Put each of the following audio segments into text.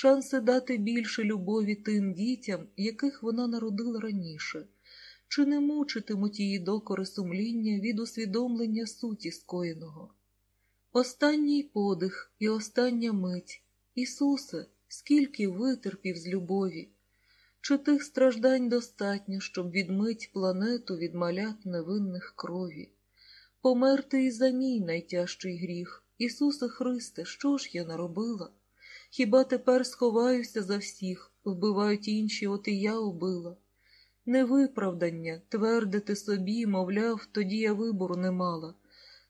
шанси дати більше любові тим дітям, яких вона народила раніше, чи не мучитимуть її докори сумління від усвідомлення суті скоєного. Останній подих і остання мить, Ісусе, скільки витерпів з любові, чи тих страждань достатньо, щоб відмить планету від малят невинних крові, померти і за мій найтяжчий гріх, Ісусе Христе, що ж я наробила? Хіба тепер сховаюся за всіх, вбивають інші, от і я убила. Невиправдання твердити собі, мовляв, тоді я вибору не мала.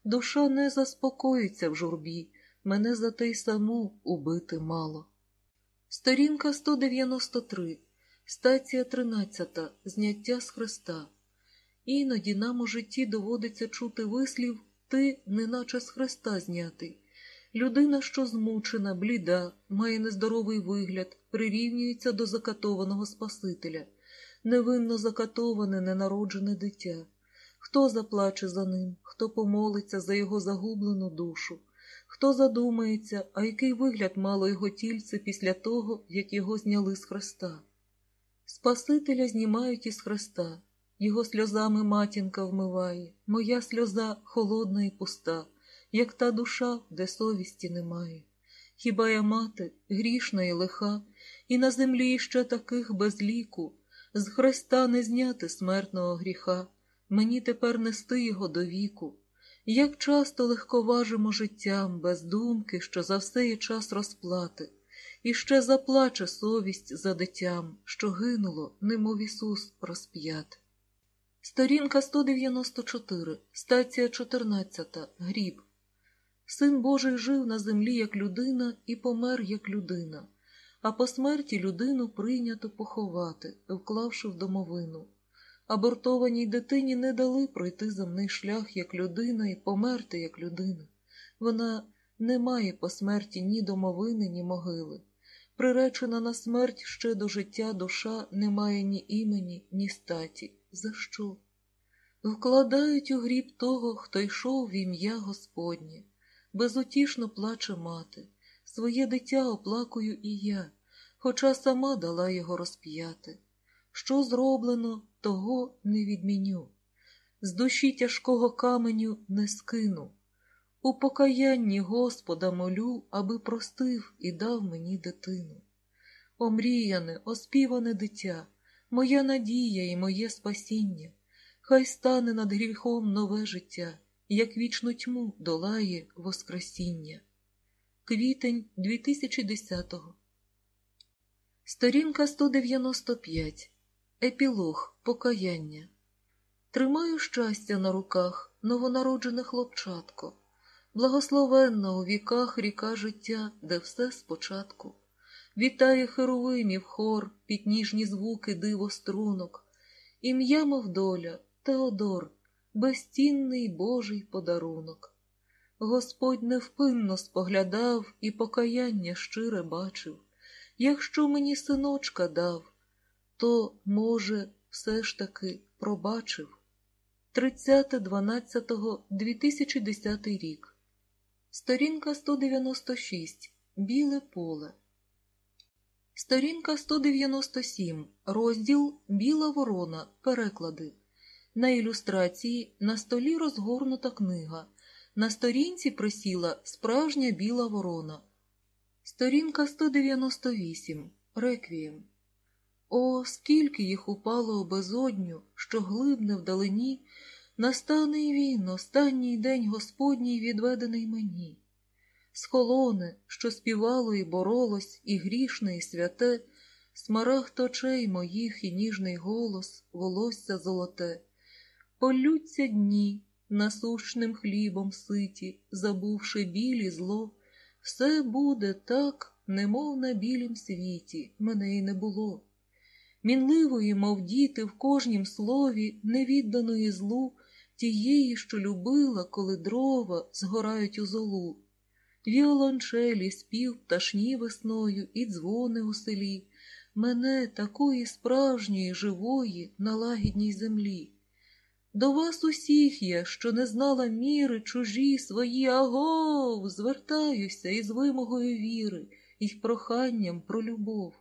Душа не заспокоїться в журбі, мене за те й саму убити мало. Сторінка 193, стація 13, зняття з хреста. Іноді нам у житті доводиться чути вислів ти, неначе з хреста знятий. Людина, що змучена, бліда, має нездоровий вигляд, прирівнюється до закатованого Спасителя, невинно закатоване, ненароджене дитя. Хто заплаче за ним, хто помолиться за його загублену душу, хто задумається, а який вигляд мало його тільце після того, як його зняли з хреста. Спасителя знімають із хреста, його сльозами матінка вмиває, моя сльоза холодна і пуста, як та душа, де совісті немає. Хіба я мати, грішна і лиха, і на землі ще таких без ліку, з хреста не зняти смертного гріха, мені тепер нести його до віку. Як часто легковажимо життям, без думки, що за все є час розплати, і ще заплаче совість за дитям, що гинуло, немов Ісус розп'яте. Сторінка 194, стація 14, гріб. Син Божий жив на землі як людина і помер як людина, а по смерті людину прийнято поховати, вклавши в домовину. Абортованій дитині не дали пройти земний шлях як людина і померти як людина. Вона не має по смерті ні домовини, ні могили. Приречена на смерть ще до життя душа не має ні імені, ні статі. За що? Вкладають у гріб того, хто йшов в ім'я Господнє. Безутішно плаче мати. Своє дитя оплакую і я, хоча сама дала його розп'яти. Що зроблено, того не відміню. З душі тяжкого каменю не скину. У покаянні Господа молю, аби простив і дав мені дитину. Омріяне, оспіване дитя, моя надія і моє спасіння, хай стане над гріхом нове життя, як вічну тьму долає Воскресіння. Квітень 2010-го Сторінка 195 Епілог Покаяння. Тримаю щастя на руках, новонароджене хлопчатко, благословенна у віках ріка життя, де все спочатку. Вітає херовимів хор, підніжні звуки диво струнок, ім'я, мов доля, Теодор, безцінний Божий подарунок. Господь невпинно споглядав і покаяння щире бачив. Якщо мені синочка дав, то, може, все ж таки пробачив. 30.12.2010 рік. Сторінка 196. Біле поле. Сторінка 197. Розділ Біла ворона. Переклади. На ілюстрації на столі розгорнута книга. На сторінці присіла справжня біла ворона. Сторінка 198. Реквієм. О, скільки їх упало безодню, що глибне вдалині, настане й він, останній день Господній відведений мені. Схолоне, що співало і боролось, і грішне, і святе, смарагд очей моїх і ніжний голос, волосся золоте, полються дні насущним хлібом ситі, забувши білі зло, все буде так, немов на білім світі, мене й не було. Мінливої, мов діти, в кожнім слові, невідданої злу, тієї, що любила, коли дрова згорають у золу, віолончелі, спів пташні весною і дзвони у селі, мене такої справжньої, живої, на лагідній землі. До вас усіх я, що не знала міри, чужі свої агов, звертаюся із вимогою віри, і проханням про любов.